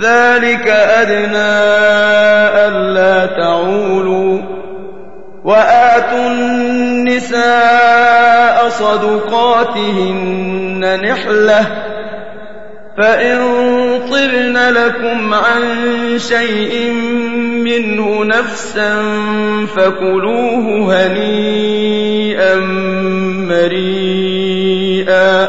ذلك أدنى ألا تعولوا وآتوا النساء صدقاتهن نحلة فإن طرن لكم عن شيء منه نفسا فكلوه هنيئا مريئا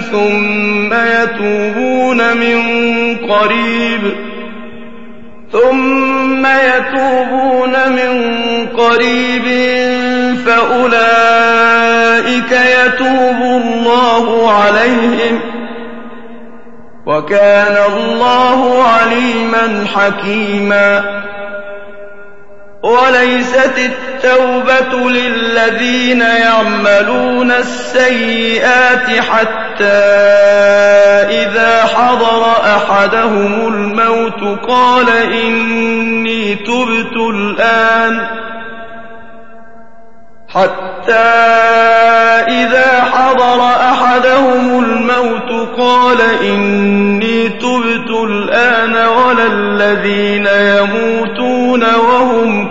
ثم يتوبون من قريب. ثم يتوبون من قريب فأولئك يتوب الله عليهم. وكان الله عليما حكيما. وليست التوبة للذين يعملون السيئات حتى إذا حضر أحدهم الموت قال إني تبت الآن حتى إذا حضر أحدهم الموت قال إني تبت الآن ولا الذين يموتون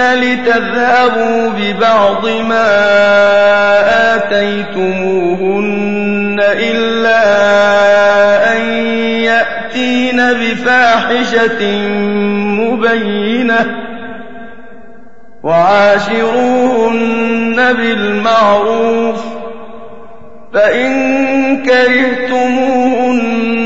لتذهبوا ببعض ما آتيتموهن إلا أن يأتين بفاحشة مبينة وعاشروهن بالمعروف فإن كرهتموهن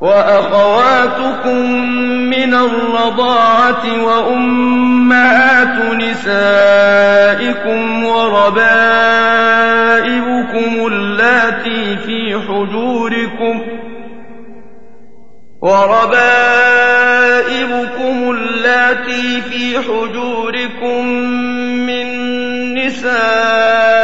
وأخواتكم من الرضاعة وأمهات نسائكم وربائبكم اللاتي في حجوركم وربائبكم اللاتي في حجوركم من نسائكم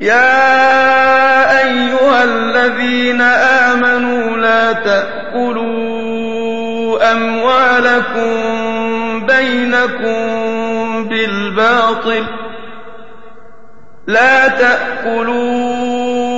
يا أيها الذين آمنوا لا تأكلوا أموالكم بينكم بالباطل. لا تأكلوا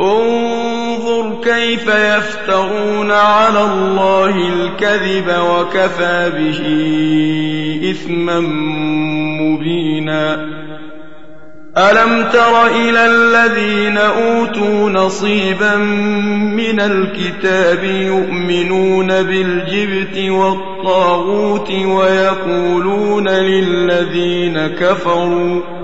انظر كيف يفترون على الله الكذب وكفى به إثما مبينا. ألم تر إلى الذين أوتوا نصيبا من الكتاب يؤمنون بالجبت والطاغوت ويقولون للذين كفروا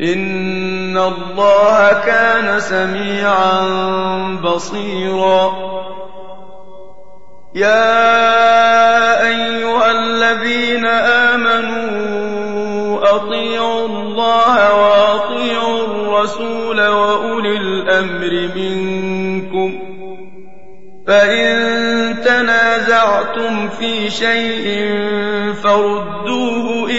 إن الله كان سميعا بصيرا. يا أيها الذين آمنوا أطيعوا الله وأطيعوا الرسول وأولي الأمر منكم فإن تنازعتم في شيء فردوه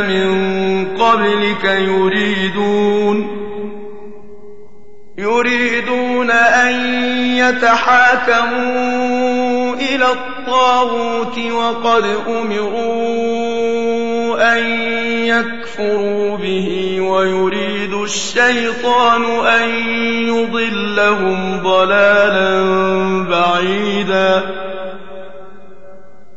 من قبلك يريدون يريدون أن يتحاكموا إلى الطاغوت وقد أمروا أن يكفروا به ويريد الشيطان أن يضلهم ضلالا بعيدا.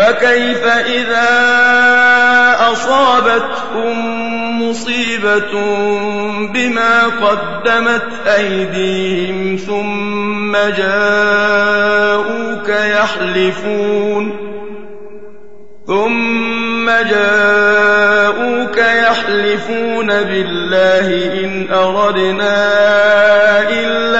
فكيف إذا أصابتهم مصيبة بما قدمت أيديهم ثم جاءوك يحلفون ثم جاءوك يحلفون بالله إن أردنا إلا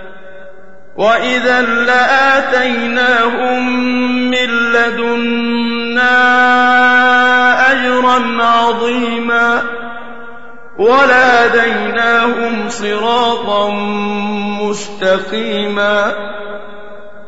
وإذا لآتيناهم من لدنا أجرا عظيما ولهديناهم صراطا مستقيما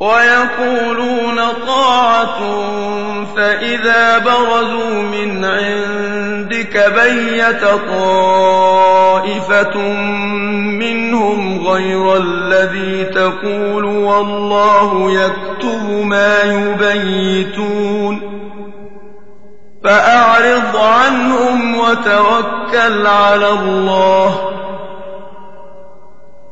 ويقولون طاعة فإذا برزوا من عندك بيت طائفة منهم غير الذي تقول والله يكتب ما يبيتون. فأعرض عنهم وتوكل على الله.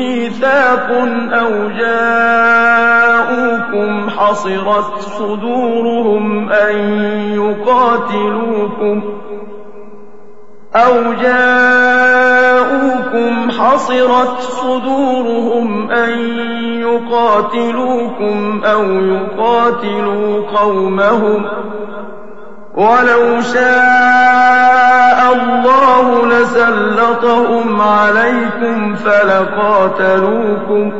مِّيثَاقٌ أَوْ جَاءُوكُمْ حَصِرَتْ صُدُورُهُمْ أَن يُقَاتِلُوكُمْ أَوْ جَاءُوكُمْ حَصِرَتْ صُدُورُهُمْ أَن يُقَاتِلُوكُمْ أَوْ يُقَاتِلُوا قَوْمَهُمْ وَلَوْ شَاءَ اللَّهُ لَسَلَّطَهُمْ عَلَيْكُمْ فَلَقَاتَلُوكُمْ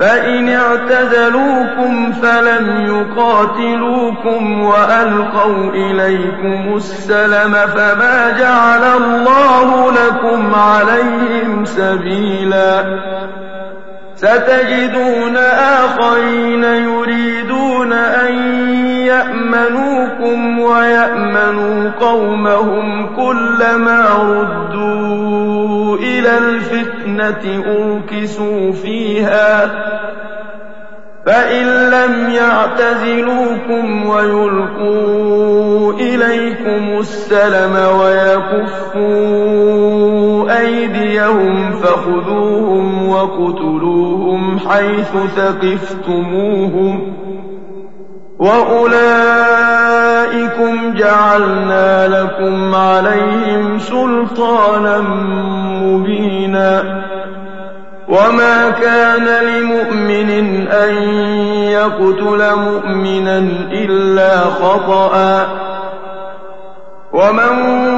فَإِنِ اعْتَزَلُوكُمْ فَلَمْ يُقَاتِلُوكُمْ وَأَلْقَوْا إِلَيْكُمُ السَّلَمَ فَمَا جَعَلَ اللَّهُ لَكُمْ عَلَيْهِمْ سَبِيلًا سَتَجِدُونَ آخَرِينَ يُرِيدُونَ أَن يَأْمَنُوكُمْ وَيَأْمَنُوا قَوْمَهُمْ كُلَّمَا رُدُّوا إِلَى الْفِتْنَةِ أُرْكِسُوا فِيهَا فَإِن لَّمْ يَعْتَزِلُوكُمْ وَيُلْقُوا إِلَيْكُمُ السَّلَمَ وَيَكُفُّوا أَيْدِيَهُمْ فَخُذُوهُمْ وَاقْتُلُوهُمْ حَيْثُ ثَقِفْتُمُوهُمْ ۚ وَأُولَٰئِكُمْ جَعَلْنَا لَكُمْ عَلَيْهِمْ سُلْطَانًا مُّبِينًا وَمَا كَانَ لِمُؤْمِنٍ أَن يَقْتُلَ مُؤْمِنًا إِلَّا خَطَأً ۚ وَمَن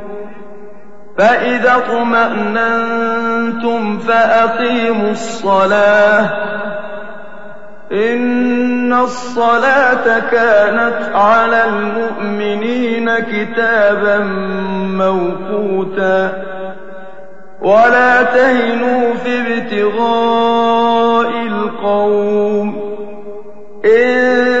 فإذا اطمأننتم فأقيموا الصلاة. إن الصلاة كانت على المؤمنين كتابا موقوتا. ولا تهنوا في ابتغاء القوم. إن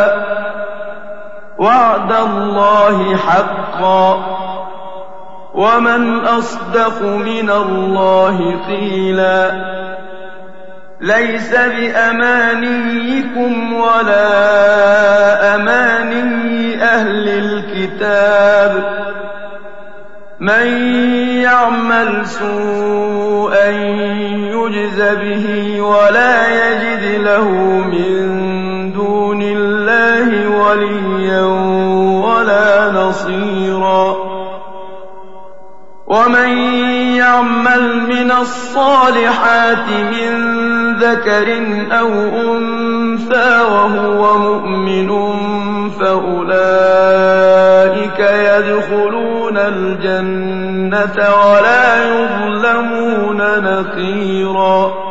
وعد الله حقا. ومن أصدق من الله قيلا. ليس بأمانيكم ولا أماني أهل الكتاب. من يعمل سوءا يجز به ولا يجد له من دون الله وليا ولا نصيرا. ومن يعمل من الصالحات من ذكر أو أنثى وهو مؤمن فأولئك يدخلون الجنة ولا يظلمون نقيرا.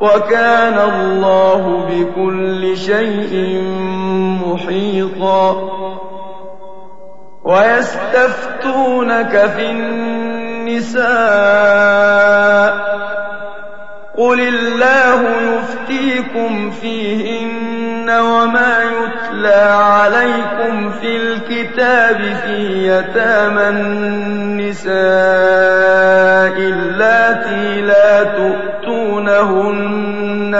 وكان الله بكل شيء محيطا. ويستفتونك في النساء. قل الله يفتيكم فيهن. وما يتلى عليكم في الكتاب في يتامى النساء اللاتي لا تؤتونهن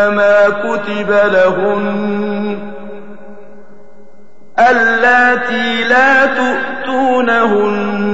ما كتب لهن اللاتي لا تؤتونهن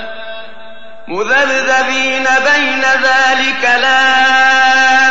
مذبذبين بين ذلك لا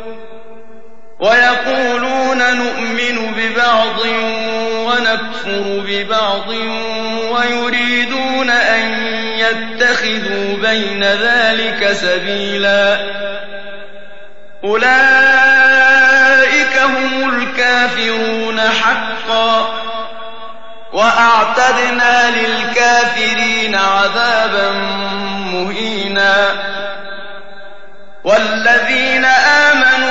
ويقولون نؤمن ببعض ونكفر ببعض ويريدون أن يتخذوا بين ذلك سبيلا. أولئك هم الكافرون حقا. وأعتدنا للكافرين عذابا مهينا. والذين آمنوا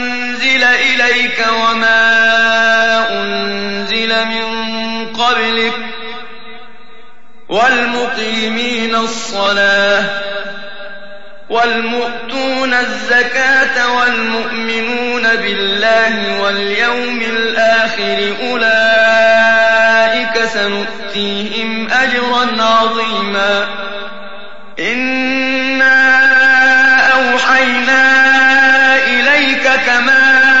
إليك وما أنزل من قبلك والمقيمين الصلاة والمؤتون الزكاة والمؤمنون بالله واليوم الآخر أولئك سنؤتيهم أجرا عظيما إنا أوحينا إليك كما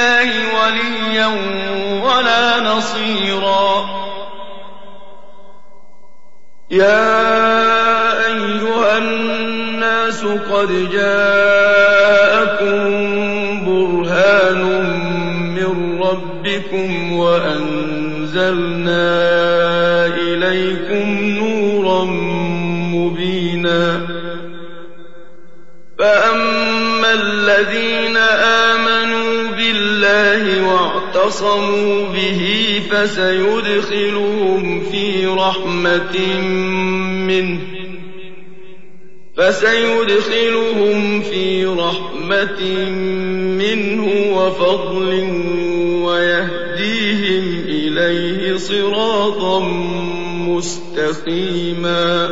الله وليا ولا نصيرا. يا أيها الناس قد جاءكم برهان من ربكم وأنزلنا إليكم نورا مبينا. فأما الذين آمنوا بالله واعتصموا به فسيدخلهم في رحمة منه. فسيدخلهم في رحمة منه وفضل ويهديهم إليه صراطا مستقيما.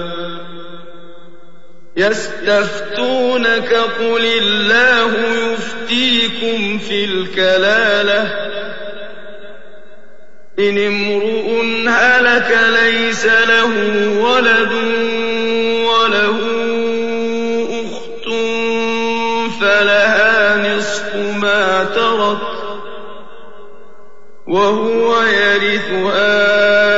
يستفتونك قل الله يفتيكم في الكلالة. إن امرؤ هلك ليس له ولد وله أخت فلها نصف ما ترك وهو يرثها